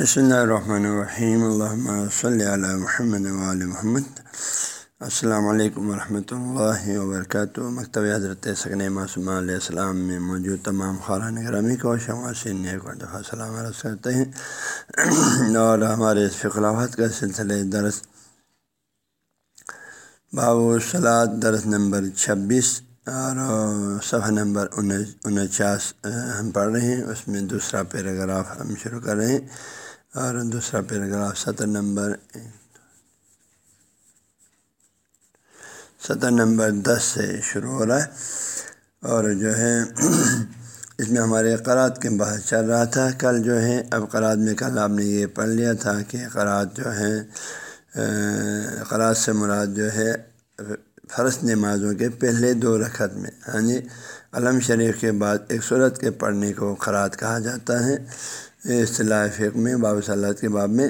بسم اللہ الرحمن الرحیم اللہ صلی علیہ محمد علیہ محمد السلام علیکم ورحمۃ اللہ وبرکاتہ مکتب حضرت سکن معصوم علیہ السلام میں موجود تمام خاران گرامی کو شما سے ایک اور دفعہ سلام عرض کرتے ہیں۔ اور ہمارے فقلاوات کا سلسلہ درس باب سلاد درس نمبر چھبیس اور صفحہ نمبر انچاس ہم پڑھ رہے ہیں۔ اس میں دوسرا پیراگراف ہم شروع کر رہے ہیں۔ اور دوسرا پیراگراف سطر نمبر سطر نمبر دس سے شروع ہو رہا ہے۔ اور جو ہے، اس میں ہمارے قرات کے بحث چل رہا تھا۔ کل جو ہے، اب قرات میں کل آپ نے یہ پڑھ لیا تھا کہ قرات جو ہے قرات سے مراد جو ہے، فرض نمازوں کے پہلے دو رکعت میں ہاں جی علم شریف کے بعد ایک صورت کے پڑھنے کو قرات کہا جاتا ہے۔ اصطلاح فق میں، باب صلاحت کے باب میں۔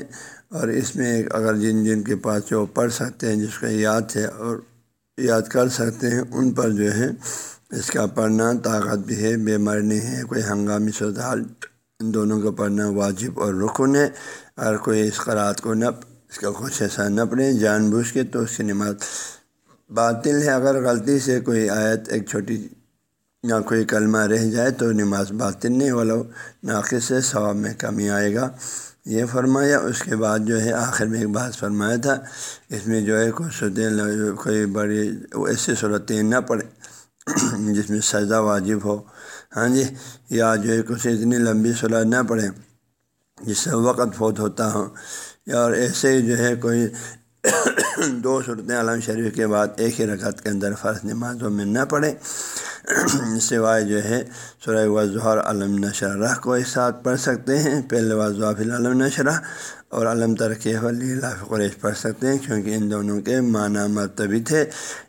اور اس میں اگر جن جن کے پاس جو پڑھ سکتے ہیں، جس کا یاد ہے اور یاد کر سکتے ہیں، ان پر جو ہے اس کا پڑھنا طاقت بھی ہے، بے مرنی ہے، کوئی ہنگامی صورتحال ان دونوں کا پڑھنا واجب اور رکن ہے۔ اگر کوئی اس قرات کو نہ اس کا کچھ ایسا نہ پڑھیں جان بوجھ کے تو اس کی نماز باطل ہے۔ اگر غلطی سے کوئی آیت ایک چھوٹی یا کوئی کلمہ رہ جائے تو نماز باطل نہیں والا ناقص سے ثواب میں کمی آئے گا۔ یہ فرمایا، اس کے بعد جو ہے، آخر میں ایک بات فرمایا تھا، اس میں جو ہے کچھ کوئی بڑی، ایسی صورتیں نہ پڑے جس میں سزا واجب ہو۔ ہاں جی یا جو ہے، کچھ اتنی لمبی صلاح نہ پڑے جس سے وقت فوت ہوتا ہو۔ یا اور ایسے ہی جو ہے، کوئی دو صورتیں علام شریف کے بعد ایک ہی رکعت کے اندر فرض نمازوں میں نہ پڑھے سوائے جو ہے، سورہ وضحر علم نشرہ کو ایک ساتھ پڑھ سکتے ہیں۔ پہلے واضح فی العلم نشرہ اور علم ترقی ولی قریش پڑھ سکتے ہیں، کیونکہ ان دونوں کے معنی مرتبی تھے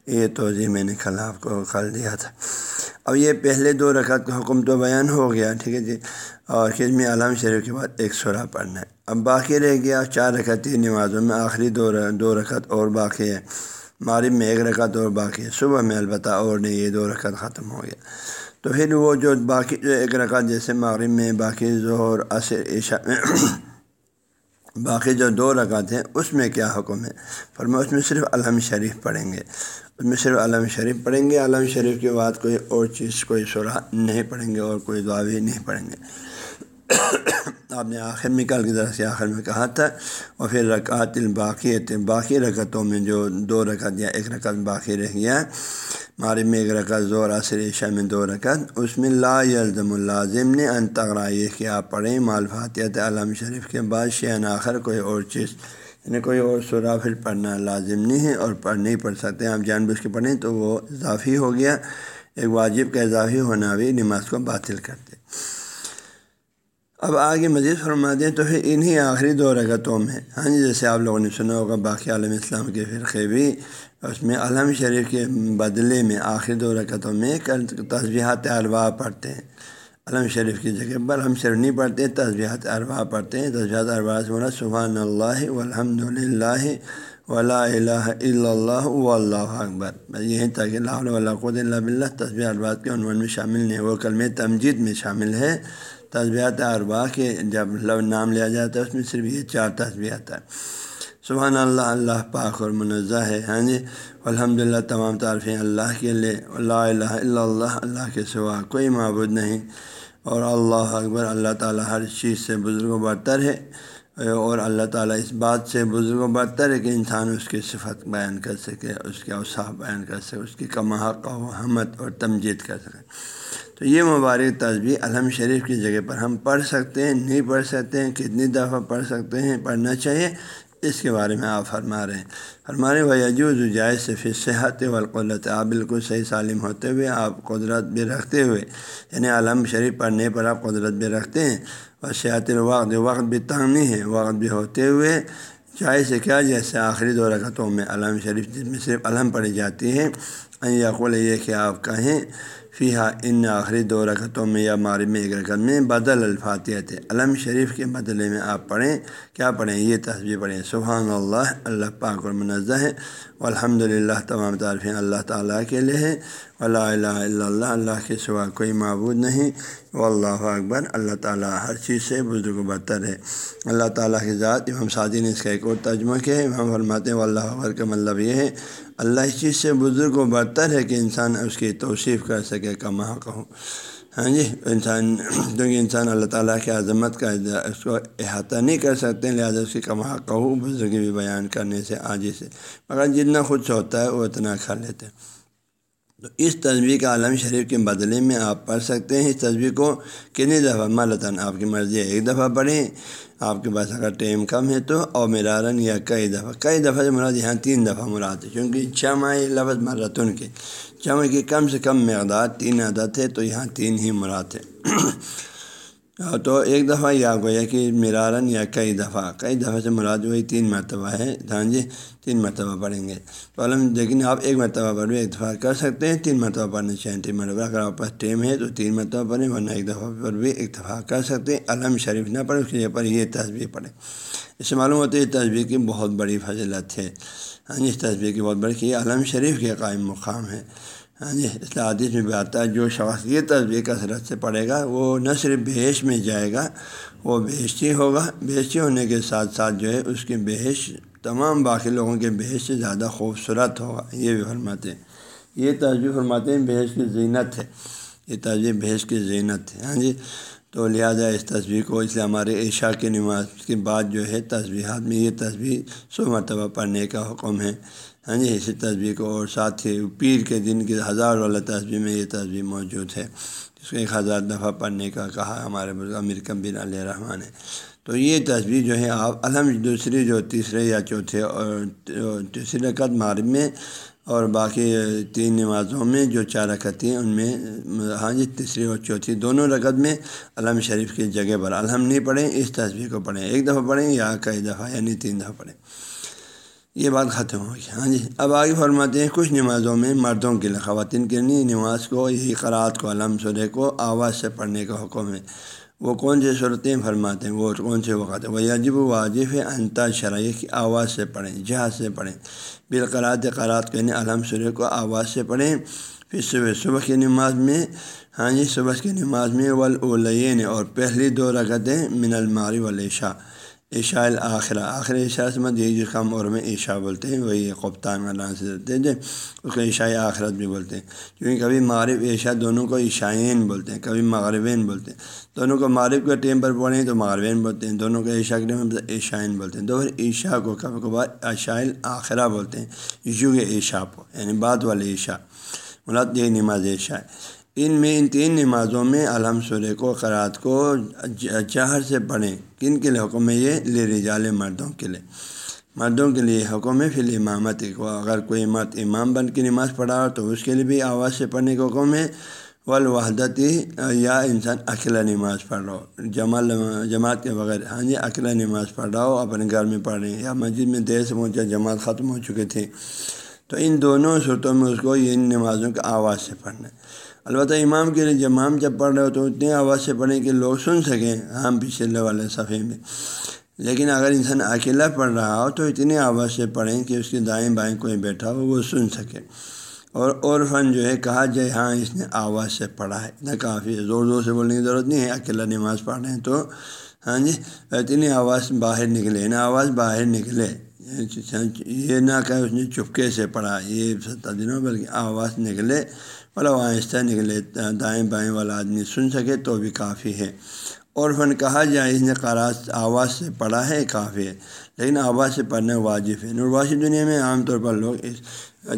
یہ توضیع میں نے خلاف کو کھل دیا تھا۔ اب یہ پہلے دو رکعت کا حکم تو بیان ہو گیا، ٹھیک ہے جی۔ اور خدمی علام شریف کے بعد ایک سورہ پڑھنا ہے۔ اب باقی رہ گیا چار رکعتی نمازوں میں آخری دو دو رکعت اور باقی ہے۔ مغرب میں ایک رکعت اور باقی ہے صبح میں البتہ اور نہیں، یہ دو رکعت ختم ہو گیا تو پھر وہ جو باقی جو ایک رکعت جیسے مغرب میں باقی ظہر، عصر، عشاء میں باقی جو دو رکعت ہیں اس میں کیا حکم ہے؟ فرما اس میں صرف علم شریف پڑھیں گے۔ اس میں صرف علم شریف پڑھیں گے، علم شریف کے بعد کوئی اور چیز، کوئی سورہ نہیں پڑھیں گے اور کوئی دعوی نہیں پڑھیں گے۔ آپ نے آخر میں کل کی طرح سے آخر میں کہا تھا اور پھر رکعت الباقی باقی رکعتوں میں جو دو رکعت یا ایک رکعت باقی رہ گیا مارے میں ایک رکعت زور عصر، عشاء میں دو رکعت، اس میں لا یلزم الازم نے ان یہ کہ آپ پڑھیں مالفاتیت علام شریف کے بعد شین آخر کوئی اور چیز یعنی کوئی اور سورا پھر پڑھنا لازم نہیں ہے اور پڑھ نہیں پڑھ سکتے۔ آپ جان بوجھ کے پڑھیں تو وہ اضافی ہو گیا، ایک واجب کا اضافی ہونا بھی نماز کو باطل کرتے۔ اب آگے مزید فرما دیں تو پھر انہی آخری دو رگتوں میں ہاں جی جیسے آپ لوگوں نے سنا ہوگا، باقی عالم اسلام کے فرقے بھی اس میں علم شریف کے بدلے میں آخری دو رکعتوں میں تصبیحات اربا پڑھتے ہیں۔ علم شریف کی جگہ پر علم شریف نہیں پڑھتے تصبیحات اربا پڑھتے ہیں۔ تصبیحات اربا سے بولا سبحان اللہ الحمد للہ ولا الہ الا اللہ و اللہ اکبر یہی تاکہ اللہ قد اللہ بلّہ تصبیہ اربات کے عنوان میں شامل نہیں، وہ کلم تمجید میں شامل ہے تصبیہات اربا کے جب لو نام لیا جاتا ہے، اس میں صرف یہ چار تصبیہات ہے سبحان اللہ اللہ پاک اور منزہ ہے ہاں جی؟ الحمد للہ تمام تعارفیں اللہ کے لیے۔ اللہ الہ الا اللہ اللہ کے سوا کوئی معبود نہیں۔ اور اللہ اکبر، اللہ تعالیٰ ہر چیز سے بزرگ و برتر ہے۔ اور اللہ تعالیٰ اس بات سے بزرگ و برتر ہے کہ انسان اس کی صفت بیان کر سکے، اس کے اوصاف بیان کر سکے، اس کی کماحق و حمد اور تمجید کر سکے۔ تو یہ مبارک تصویر الحم شریف کی جگہ پر ہم پڑھ سکتے ہیں، نہیں پڑھ سکتے ہیں، کتنی دفعہ پڑھ سکتے ہیں، پڑھنا چاہیے، اس کے بارے میں آپ فرما رہے ہیں۔ فرمارے وجوز جائز سے پھر صحت والقلت آپ بالکل صحیح سالم ہوتے ہوئے آپ قدرت بھی رکھتے ہوئے یعنی علم شریف پڑھنے پر آپ قدرت بھی رکھتے ہیں۔ اور صحت الوقت وقت بھی تنگ نہیں ہے، وقت بھی ہوتے ہوئے چاہے سے کیا؟ جیسے آخری دو رکعتوں میں علم شریف جس میں صرف علم پڑھی جاتی ہے۔ یقول یہ کہ آپ کہیں فی ہا ان آخری دو رکعتوں میں یا مغرب میں ایک رکعت میں بدل الفاتحہ تھے علم شریف کے بدلے میں آپ پڑھیں۔ کیا پڑھیں؟ یہ تصویر پڑھیں۔ سبحان اللہ اللہ پاک اور منزہ ہے۔ الحمد للہ تمام تعریفیں اللہ تعالیٰ کے لیے ہے اللہ الہ الا اللہ اللہ کے سوا کوئی معبود نہیں۔ و اللہ اکبر، اللہ تعالیٰ ہر چیز سے بزرگ و برتر ہے۔ اللہ تعالیٰ کی ذات امام سعدی نے اس کا ایک اور ترجمہ کیا ہے۔ امام فرماتے ہیں اللہ اکبر کا مطلب یہ ہے اللہ اس چیز سے بزرگ و برتر ہے کہ انسان اس کی توصیف کر سکے کما کہوں ہاں جی انسان، کیونکہ انسان اللہ تعالیٰ کی عظمت کا اس کو احاطہ نہیں کر سکتے، لہٰذا اس کی کما کہو بزرگی بھی بیان کرنے سے آج سے۔ مگر جتنا خود ہوتا ہے، وہ اتنا کھا لیتے ہیں۔ تو اس تصویر کا عالم شریف کے بدلے میں آپ پڑھ سکتے ہیں۔ اس تصویر کو کتنی دفعہ مالتاً آپ کی مرضی ہے؟ ایک دفعہ پڑھیں۔ آپ کے پاس اگر ٹائم کم ہے تو اور میرارن یا کئی دفعہ کئی دفعہ سے مراد یہاں تین دفعہ مراد ہے۔ چونکہ چھ لفظ مرتن کے چمع کی کم سے کم مقدار تین عدد ہے تو یہاں تین ہی مراد ہے۔ ہاں، تو ایک دفعہ یا گویا کہ مرارن یا کئی دفعہ کئی دفعہ سے مراد وہی تین مرتبہ ہے۔ ہاں جی تین مرتبہ پڑھیں گے۔ تو علم، لیکن آپ ایک مرتبہ پر بھی اتفاق کر سکتے ہیں۔ تین مرتبہ پڑھنا چاہیں تین مرتبہ اگر آپ پاس ٹیم ہے تو تین مرتبہ پڑھیں، ورنہ ایک دفعہ پر بھی اتفاق کر سکتے ہیں۔ علم شریف نہ پڑھیں، اس کے پر یہ تصویر پڑھیں۔ اس سے معلوم ہوتا ہے یہ تصویر کی بہت بڑی فضلت ہے۔ ہاں جی اس تصویر کی بہت بڑی، یہ علم شریف کے قائم مقام ہے۔ ہاں جی اس حادث میں بھی آتا ہے، جو شخص یہ تصویر کثرت سے پڑھے گا، وہ نہ صرف بحیش میں جائے گا، وہ بیشتی ہوگا۔ بیشتی ہونے کے ساتھ ساتھ جو ہے، اس کی بحث تمام باقی لوگوں کے بحث سے زیادہ خوبصورت ہوگا۔ یہ بھی فرماتے ہیں۔ یہ تصویر فرماتے ہیں بحث کی زینت ہے۔ یہ تصویر بحث کی زینت ہے۔ ہاں جی؟ تو لہٰذا اس تصویر کو، اس لیے ہمارے عشاء کی نماز کے بعد جو ہے تصویرات میں یہ تصویر سو مرتبہ پڑھنے کا حکم ہے۔ ہاں جی اسی تصویر کو اور ساتھ ہی پیر کے دن کی ہزار والا تصویر میں یہ تصویر موجود ہے، جس کو ایک ہزار دفعہ پڑھنے کا کہا ہمارے بزرگ امیر کبیر علیہ رحمٰن نے۔ تو یہ تصویر جو ہے، آپ الحمد دوسری جو تیسرے یا چوتھے اور تیسری رکعت مغرب میں اور باقی تین نمازوں میں جو چار رکعت ہیں، ان میں ہاں جی تیسری اور چوتھی دونوں رکعت میں علم شریف کی جگہ پر۔ الحم نہیں پڑھیں، اس تصویر کو پڑھیں، ایک دفعہ پڑھیں یا کئی دفعہ یعنی تین دفعہ پڑھیں۔ یہ بات ختم ہو گئی۔ ہاں جی۔ اب آگے فرماتے ہیں، کچھ نمازوں میں مردوں کے لیے خواتین کے لیے نماز کو یہی قرآت کو، علم سرے کو آواز سے پڑھنے کا حکم ہے۔ وہ کون سی صورتیں فرماتے ہیں؟ وہ کون سے وقت؟ ہیں وہ یجب واجب ہے انتا شرائع کی آواز سے پڑھیں، جہاز سے پڑھیں۔ بالقرات قرات کے یعنی علم سرے کو آواز سے پڑھیں۔ پھر صبح صبح کی نماز میں ہاں جی صبح کی نماز میں ولین اور پہلی دو رکعتیں من الماری ولیشا عشاء الآخرہ آخر عشاء سے مت یہی جو کم اور میں عشاء بولتے ہیں وہی قبطان اللہ سے دیتے تھے اس کو عشاء آخرت بھی بولتے ہیں کیونکہ کبھی مغرب عشاء دونوں کو عشائین بولتے ہیں کبھی مغربین بولتے ہیں دونوں کو مغرب کے ٹیم پر پڑھیں تو مغربین بولتے ہیں دونوں کو عشاء کے ٹیم پر عشائین بولتے ہیں دو عشاء کو کبھی کبھار عشاء الآخرہ بولتے ہیں یوگ عشاء کو یعنی بعد والے عشاء مراد یہ نماز عشاء ہے ان میں، ان تین نمازوں میں علم سورہ کو قرات کو چہر سے پڑھیں۔ کن کے لیے حکم ہے یہ؟ لے رجال مردوں کے لیے۔ مردوں کے لیے حکم ہے پھر امامت کو۔ اگر کوئی مرد امام بن کے نماز پڑھا ہو تو اس کے لیے بھی آواز سے پڑھنے کا حکم ہے۔ والوحدتی یا انسان اکیلا نماز پڑھ رہا ہو۔ جمال، جماعت کے بغیر ہاں جی اکیلا نماز پڑھ رہا ہو، اپنے گھر میں پڑھ رہے ہیں یا مسجد میں دیر سے پہنچا جماعت ختم ہو چکے تھے۔ تو ان دونوں صورتوں میں اس کو ان نمازوں کا آواز سے پڑھنا ہے۔ البتہ امام کے لیے جب امام جب پڑھ رہے ہو تو اتنی آواز سے پڑھیں کہ لوگ سن سکیں ہاں ہم پچھلے والے صفحے میں۔ لیکن اگر انسان اکیلا پڑھ رہا ہو تو اتنی آواز سے پڑھیں کہ اس کے دائیں بائیں کوئی بیٹھا ہو وہ سن سکے۔ اور اور فن جو ہے کہا جائے ہاں اس نے آواز سے پڑھا ہے۔ اتنا کافی زور زور سے بولنے کی ضرورت نہیں ہے، اکیلا نماز پڑھ رہے ہیں تو۔ ہاں جی اتنی آواز باہر نکلے نا آواز باہر نکلے۔ یہ نہ کہ اس نے چپکے سے پڑھا، یہ ستر دنوں بلکہ آواز نکلے۔ مطلب آہستہ نکلے دائیں بائیں والا آدمی سن سکے تو بھی کافی ہے۔ اور فن کہا جائے اس نے قرآ آواز سے پڑھا ہے کافی ہے، لیکن آواز سے پڑھنا واجب ہے۔ نرواسی دنیا میں عام طور پر لوگ اس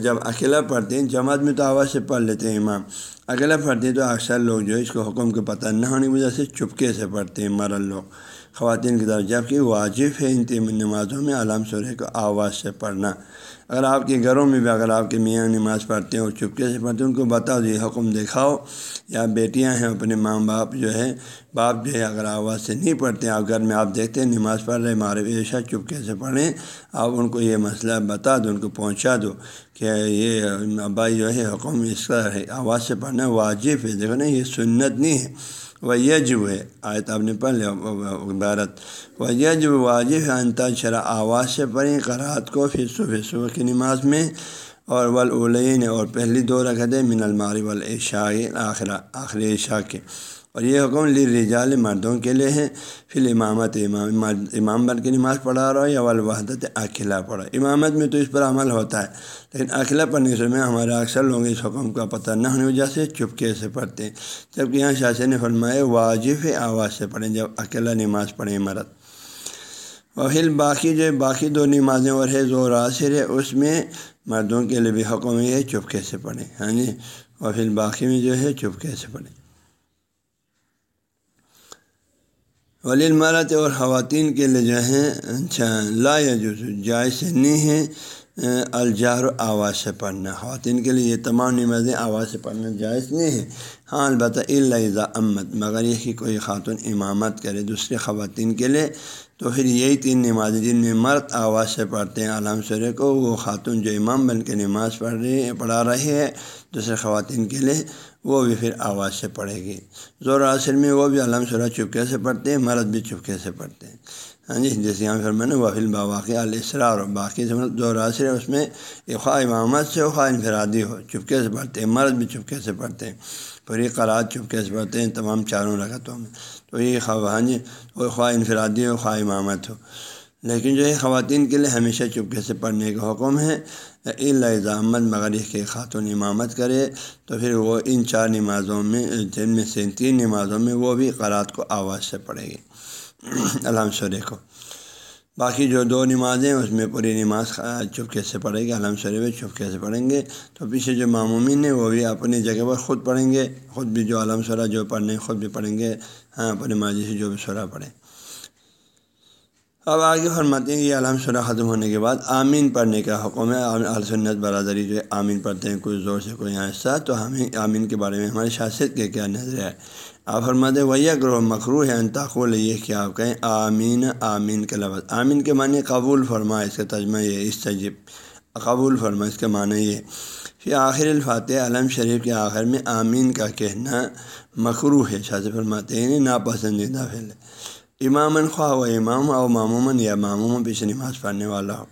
جب اکیلا پڑھتے ہیں، جماعت میں تو آواز سے پڑھ لیتے ہیں امام۔ اکیلا پڑھتے ہیں تو اکثر لوگ جو ہے اس کو حکم کے پتہ نہ ہونے کی وجہ سے چپکے سے پڑھتے ہیں، مرل لوگ۔ خواتین کی طرف جبکہ واجب ہے ان تین نمازوں میں علام سورہ کو آواز سے پڑھنا۔ اگر آپ کے گھروں میں بھی، اگر آپ کے میاں نماز پڑھتے ہیں اور چپکے سے پڑھتے ہیں ان کو بتاؤ یہ حکم دکھاؤ۔ یا بیٹیاں ہیں، اپنے ماں باپ جو ہے، باپ جو ہے، اگر آواز سے نہیں پڑھتے، آپ گھر میں آپ دیکھتے ہیں، نماز پڑھ رہے مارے ایشا چپکے سے پڑھیں، آپ ان کو یہ مسئلہ بتا دو، ان کو پہنچا دو کہ یہ ابائی جو ہے، حکم اس کا ہے، آواز سے پڑھنا واجب ہے۔ دیکھو نا، یہ سنت نہیں ہے۔ وہ یجب ہے۔ آیت آپ نے پڑھ لیا عبارت وہ یجب واجب انتا شرح آواز سے پڑھیں قرات کو پھر صبح صبح کی نماز میں۔ اور ولعلین اور پہلی دو رکھتے من الماری والعشاء، آخرہ آخری عشاء کے۔ اور یہ حکم لی رجال مردوں کے لیے ہے پھر امامت امام امام بن کے نماز پڑھا رہا ہو یا والوحدت اکیلا پڑھا امامت میں تو اس پر عمل ہوتا ہے، لیکن اکیلا پڑھنے سے میں ہمارے اکثر لوگ اس حکم کا پتہ نہ ہونے وجہ سے چپکے سے پڑھتے ہیں۔ جبکہ یہاں شاثر نے فرمایا، واجب آواز سے پڑھیں جب اکیلا نماز پڑھیں مرد۔ وحل باقی جو باقی دو نمازیں اور ہے زور عاصر ہے، اس میں مردوں کے لیے بھی حکم ہے چپکے سے پڑھیں۔ ہاں جی وحل باقی میں جو ہے چپکے سے پڑھیں۔ ولی المرت اور خواتین کے لیے جو ہے اچھا لا جو جائز نہیں ہے الجار آواز سے پڑھنا، خواتین کے لیے یہ تمام نمازیں آواز سے پڑھنا جائز نہیں ہے ہاں البتہ اللہ امت، مگر یہ کہ کوئی خاتون امامت کرے دوسرے خواتین کے لیے، تو پھر یہی تین نمازیں جن میں مرد آواز سے پڑھتے ہیں، علام سرے کو وہ خاتون جو امام بن کے نماز پڑھ رہی پڑھا رہی ہے دوسرے خواتین کے لیے۔ وہ بھی پھر آواز سے پڑھے گی۔ زور عصر میں وہ بھی علم سرا چپکے سے پڑھتے ہیں، مرد بھی چپکے سے پڑھتے ہیں۔ ہاں جی جیسے یہاں پھر میں نے وفیل باواقع الاسرار اور باقی سے مطلب زور عصر ہے، اس میں خواہ امامت سے ہو خواہ انفرادی ہو چپکے سے پڑھتے ہیں، مرد بھی چپکے سے پڑھتے ہیں۔ پوری قرآد چپکے سے پڑھتے ہیں، تمام چاروں رکعتوں میں۔ تو یہ خواہ ہاں جی وہ خواہ انفرادی ہو، خواہ امامت ہو۔ لیکن جو ہے خواتین کے لیے ہمیشہ چپکے سے پڑھنے کا حکم ہے۔ الزامت مگر کے خاتون امامت کرے تو پھر وہ ان چار نمازوں میں، جن میں سے تین نمازوں میں وہ بھی قرات کو آواز سے پڑھے گی علام سورے کو باقی جو دو نمازیں اس میں پوری نماز چپکے سے پڑھے گی علام سورے میں چپکے سے پڑھیں گے۔ تو پیچھے جو معمومین ہیں، وہ بھی اپنی جگہ پر خود پڑھیں گے۔ خود بھی جو علم سورہ جو پڑھنے، خود بھی پڑھیں گے۔ ہاں اپنے ماضی سے جو بھی سورہ پڑھیں۔ اب آگے فرماتے ہیں یہ علام سورہ ختم ہونے کے بعد آمین پڑھنے کا حکم ہے السنت برادری جو ہے آمین پڑھتے ہیں، کوئی زور سے کوئی ایسا تو ہمیں آمین کے بارے میں ہمارے شاست کے کیا نظر ہے؟ آپ فرماتے ہیں ویا کرو مخرو ہے انتاخول یہ کہ آپ کہیں؟ آمین آمین کے لفظ۔ آمین کے معنی قبول فرما، اس کا تجمہ یہ اس تجب قبول فرما، اس کا معنی یہ پھر آخر الفاتح علم شریف کے آخر میں آمین کا کہنا مخرو ہے شاذ فرماتے ہیں یعنی ناپسندیدہ پھیلے امام خواہ و امام او معموماً یا معموماً پیچھے نماز پڑھنے والا ہو۔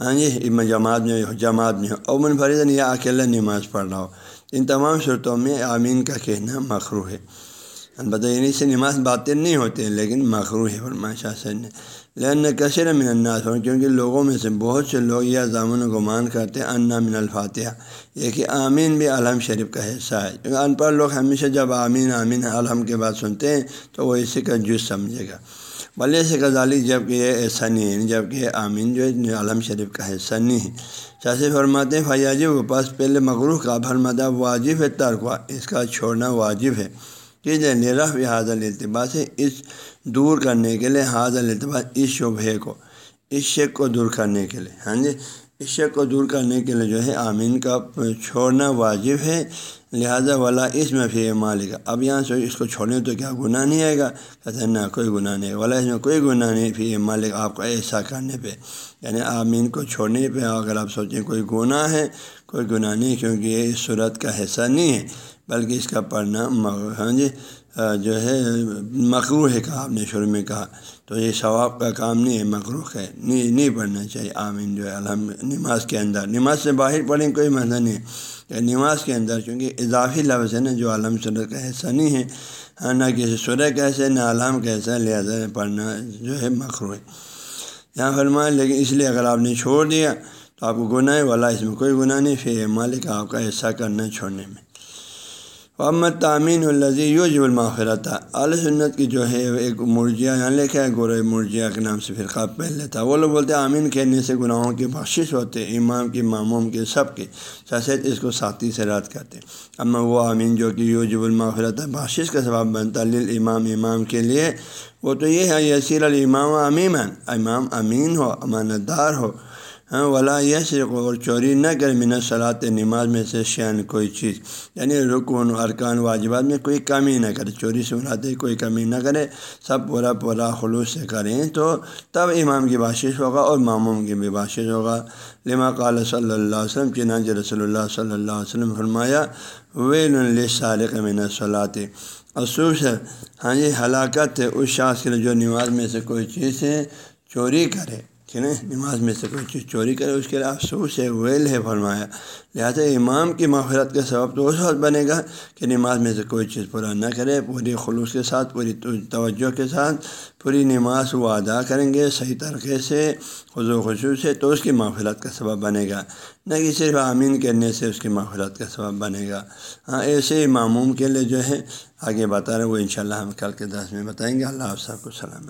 ہاں جی جماعت میں ہو، جماعت میں ہو۔ امن فریدن یا اکیلا نماز پڑھ رہا ہو۔ ان تمام صورتوں میں آمین کا کہنا مخرو ہے۔ البتہ یعنی سے نماز باتیں نہیں ہوتے ہیں، لیکن مخرو ہے فرما شاہ نے۔ لیکن کثیر من الناس ہو کیونکہ لوگوں میں سے بہت سے لوگ یہ ضامن گمان کرتے ہیں، انا من الفاتحہ۔ یہ کہ آمین بھی علم شریف کا حصہ ہے۔ کیونکہ ان پڑھ لوگ ہمیشہ جب آمین آمین، علم کے بعد سنتے ہیں، تو وہ اسی کا جز سمجھے گا۔ بلے سے غزالی جبکہ یہ ایسا نہیں ہے جبکہ آمین جو ہے علم شریف کا حصہ نہیں ہے۔ چاچے فرماتے ہیں فیاجی کے پاس پہلے مغروح کا فرماتا واجب ہے ترکوا اس کا چھوڑنا واجب ہے۔ کہ نرف حاضل التباع سے اس دور کرنے کے لیے حاضل التباع اس شبہ کو، اس شک کو دور کرنے کے لیے ہاں جی؟ اس شک کو دور کرنے کے لیے جو ہے، آمین کا چھوڑنا واجب ہے۔ لہٰذا والا اس میں پھر مالک۔ اب یہاں سے اس کو چھوڑنے تو کیا گناہ نہیں آئے گا؟ کہتے ہیں نہ، کوئی گناہ نہیں۔ والا اس میں کوئی گناہ نہیں۔ پھر مالک، آپ کو ایسا کرنے پہ۔ یعنی آمین کو چھوڑنے پہ اگر آپ سوچیں کوئی گناہ ہے، کوئی گناہ نہیں، کیونکہ یہ اس صورت کا حصہ نہیں ہے، بلکہ اس کا پڑھنا ہاں جی؟ جو ہے مقروع ہے کہا آپ نے شروع میں کہا۔ تو یہ ثواب کا کام نہیں ہے مقروق ہے۔ نہیں نہیں پڑھنا چاہیے۔ آمین، جو ہے، الحمد، نماز کے اندر۔ نماز سے باہر پڑھیں، کوئی مسئلہ نہیں یا نماز کے اندر چونکہ اضافی لفظ ہے نا جو عالم صورت کا حصہ نہیں ہے ہاں نہ کسی سورہ کا حصہ نہ عالم کا حصہ لہٰذا پڑھنا جو ہے مخرو ہے۔ یہاں فرمائے لیکن اس لیے اگر آپ نے چھوڑ دیا تو آپ کو گناہ والا اس میں کوئی گناہ نہیں، پھر مالک آپ کا حصہ کرنا چھوڑنے میں۔ محمد تعمین الزی یو جب الماخرت علیہ سنت کی جو ہے ایک مرجیا یہاں لکھا ہے گورے مرجیا کے نام سے فرقہ پہلے تھا۔ وہ لوگ بولتے ہیں آمین کہنے سے گناہوں کی بخشش ہوتے امام کی، معموم کے سب کے سید اس کو ساتھی سے رات کرتے اما وہ آمین جو کہ یو جب الماخرت بخشش کا سبب بنتا امام امام کے لیے۔ وہ تو یہ ہے، یسیر الامام امین امام امین ہو امانت دار ہو۔ ہاں ولا یہ صرف اور چوری نہ کرے منت صلاحت نماز میں سے شین کوئی چیز۔ یعنی رکن ارکان واجبات میں کوئی کمی نہ کرے، چوری سے بناتے کوئی کمی نہ کرے، سب پورا پورا خلوص سے کریں تو تب امام کی باشش ہوگا اور معموم کی بھی باشش ہوگا۔ لما قال صلی اللہ علیہ وسلم، چنانچہ رسول اللہ صلی اللہ علیہ وسلم فرمایا، ویل سارق من صلاحت افسوس ہے ہاں جی ہلاکت ہے اس شاخ کے جو نماز میں سے کوئی چیز ہے، چوری کرے۔ ٹھیک ہے نماز میں سے کوئی چیز چوری کرے، اس کے لیے افسوس ہے ویل ہے، فرمایا، لہٰذا امام کی مغفرت کا سبب تو اس وقت بنے گا کہ نماز میں سے کوئی چیز پورا نہ کرے، پوری خلوص کے ساتھ، پوری توجہ کے ساتھ، پوری نماز وہ ادا کریں گے صحیح طریقے سے خضو خصوص سے، تو اس کی مغفرت کا سبب بنے گا۔ نہ کہ صرف آمین کرنے سے اس کی مغفرت کا سبب بنے گا۔ ہاں ایسے ہی معموم کے لیے جو ہے، آگے بتا رہے وہ انشاءاللہ ہم کل کے دس میں بتائیں گے۔ اللہ آپ سب کو سلام